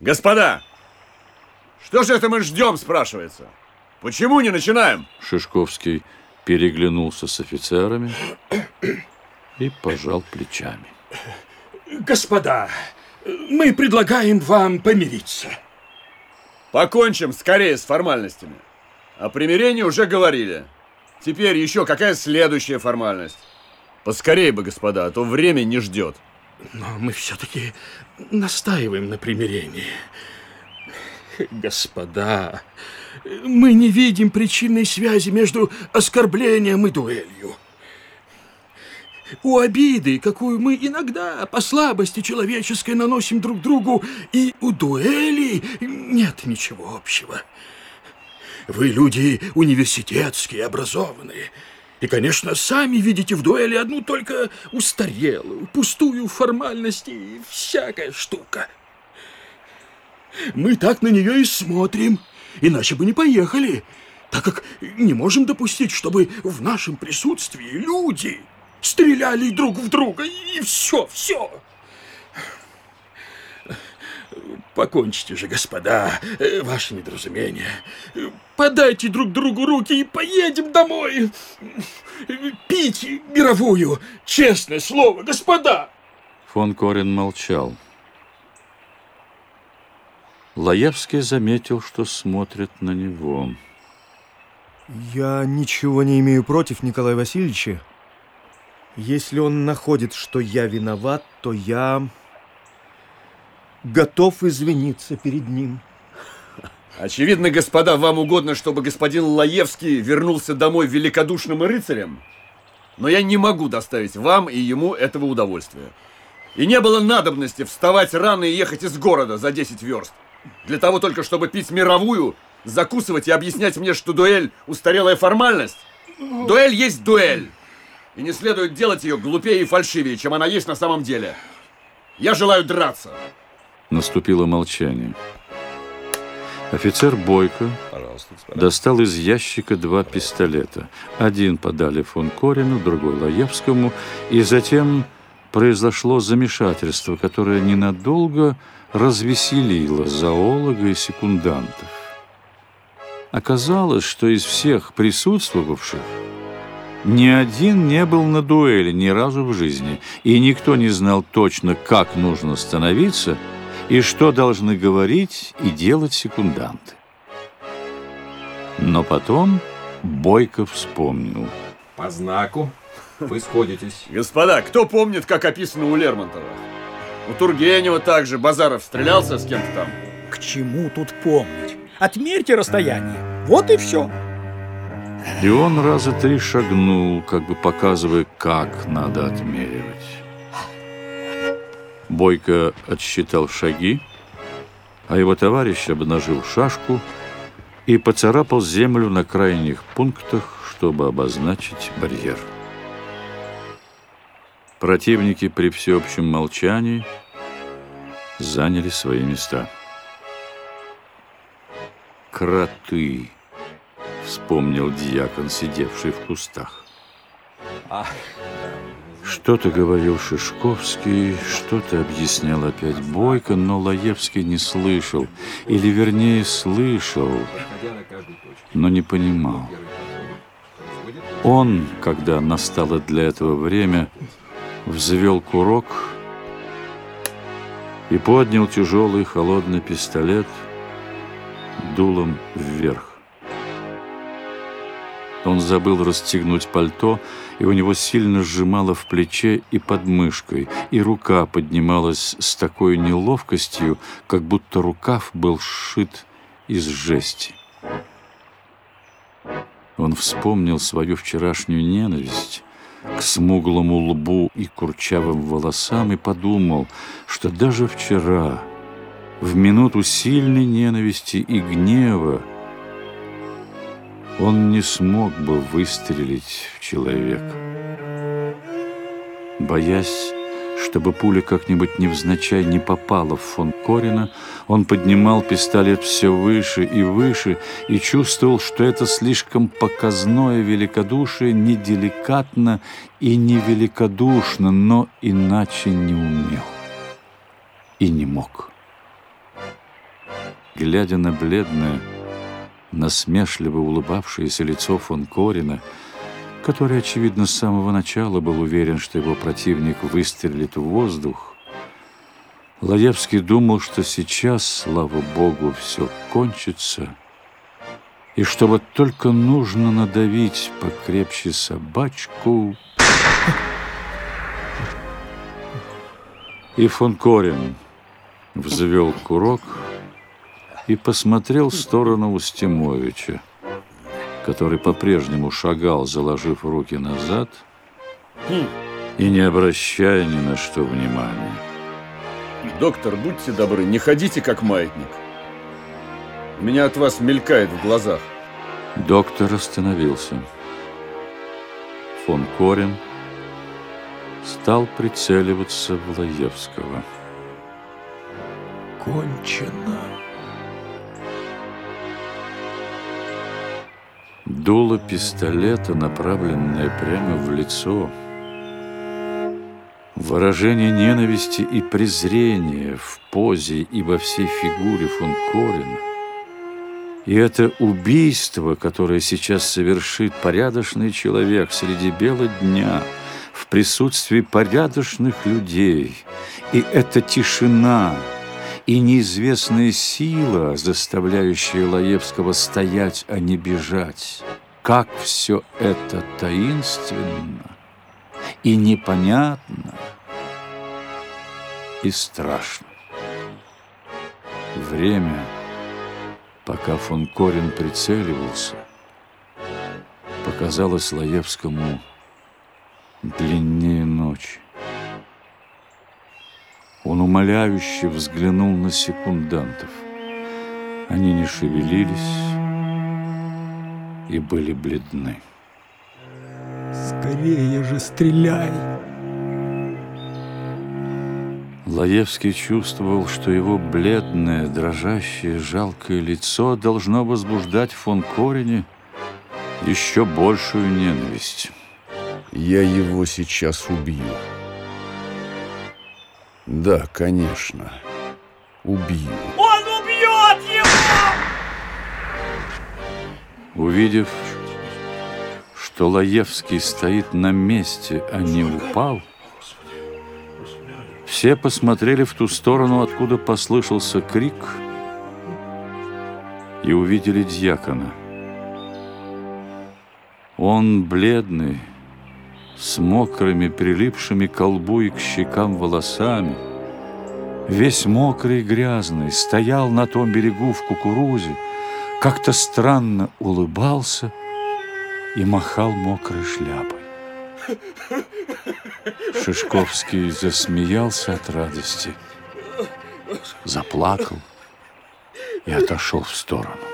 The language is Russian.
Господа, что же это мы ждем, спрашивается? Почему не начинаем? Шишковский переглянулся с офицерами и пожал плечами. Господа, мы предлагаем вам помириться. Покончим скорее с формальностями. О примирении уже говорили. Теперь еще какая следующая формальность? Поскорее бы, господа, а то время не ждет. Но мы все-таки настаиваем на примирении. Господа, мы не видим причинной связи между оскорблением и дуэлью. У обиды, какую мы иногда по слабости человеческой наносим друг другу, и у дуэли нет ничего общего. Вы люди университетские, образованные. И, конечно, сами видите в дуэли одну только устарелую, пустую формальность и всякая штука. Мы так на нее и смотрим, иначе бы не поехали, так как не можем допустить, чтобы в нашем присутствии люди стреляли друг в друга, и все, все. Покончите же, господа, ваше недоразумение. Подайте друг другу руки и поедем домой. Пить мировую, честное слово, господа. Фон Корин молчал. Лаевский заметил, что смотрит на него. Я ничего не имею против Николая Васильевича. Если он находит, что я виноват, то я готов извиниться перед ним. Очевидно, господа, вам угодно, чтобы господин Лаевский вернулся домой великодушным рыцарем, но я не могу доставить вам и ему этого удовольствия. И не было надобности вставать рано и ехать из города за 10 верст. Для того только, чтобы пить мировую, закусывать и объяснять мне, что дуэль – устарелая формальность. Дуэль есть дуэль. И не следует делать ее глупее и фальшивее, чем она есть на самом деле. Я желаю драться. Наступило молчание. Офицер Бойко достал из ящика два пистолета. Один подали фон Корину, другой Лаевскому, и затем произошло замешательство, которое ненадолго развеселило зоолога и секундантов. Оказалось, что из всех присутствовавших ни один не был на дуэли ни разу в жизни, и никто не знал точно, как нужно становиться – и что должны говорить и делать секунданты. Но потом Бойко вспомнил. По знаку вы сходитесь. Господа, кто помнит, как описано у Лермонтова? У Тургенева также Базаров стрелялся с кем-то там. К чему тут помнить? Отмерьте расстояние. Вот и все. И он раза три шагнул, как бы показывая, как надо отмеривать. Бойко отсчитал шаги, а его товарищ обнажил шашку и поцарапал землю на крайних пунктах, чтобы обозначить барьер. Противники при всеобщем молчании заняли свои места. «Кроты!» — вспомнил дьякон, сидевший в кустах. Ах, что-то говорил Шишковский, что-то объяснял опять Бойко, но Лаевский не слышал. Или, вернее, слышал, но не понимал. Он, когда настало для этого время, взвел курок и поднял тяжелый холодный пистолет дулом вверх. Он забыл расстегнуть пальто, и у него сильно сжимало в плече и под мышкой, и рука поднималась с такой неловкостью, как будто рукав был сшит из жести. Он вспомнил свою вчерашнюю ненависть к смуглому лбу и курчавым волосам и подумал, что даже вчера, в минуту сильной ненависти и гнева, он не смог бы выстрелить в человека. Боясь, чтобы пуля как-нибудь невзначай не попала в фон Корина, он поднимал пистолет все выше и выше и чувствовал, что это слишком показное великодушие неделикатно и невеликодушно, но иначе не умел и не мог. глядя на бледное, насмешливо улыбавшееся лицо фон Корина, который, очевидно, с самого начала был уверен, что его противник выстрелит в воздух, Лаевский думал, что сейчас, слава богу, все кончится, и что вот только нужно надавить покрепче собачку. И фон Корин взвел курок и посмотрел в сторону Устимовича, который по-прежнему шагал, заложив руки назад и не обращая ни на что внимания. Доктор, будьте добры, не ходите как маятник. У меня от вас мелькает в глазах. Доктор остановился. Фон Корин стал прицеливаться в Лаевского. Кончено. Дуло пистолета, направленное прямо в лицо, выражение ненависти и презрения в позе и во всей фигуре фон Корина, и это убийство, которое сейчас совершит порядочный человек среди бела дня, в присутствии порядочных людей, и эта тишина – и неизвестная сила, заставляющая Лаевского стоять, а не бежать. Как все это таинственно и непонятно и страшно. Время, пока фон Корин прицеливался, показалось Лаевскому длиннее ночи. Он умоляюще взглянул на секундантов. Они не шевелились и были бледны. Скорее же стреляй! Лаевский чувствовал, что его бледное, дрожащее, жалкое лицо должно возбуждать фон Корене еще большую ненависть. Я его сейчас убью. Да, конечно. Убью. Он убьет его! Увидев, что Лаевский стоит на месте, а не упал, все посмотрели в ту сторону, откуда послышался крик, и увидели дьякона. Он бледный, с мокрыми, прилипшими к колбу и к щекам волосами, весь мокрый и грязный, стоял на том берегу в кукурузе, как-то странно улыбался и махал мокрой шляпой. Шишковский засмеялся от радости, заплакал и отошел в сторону.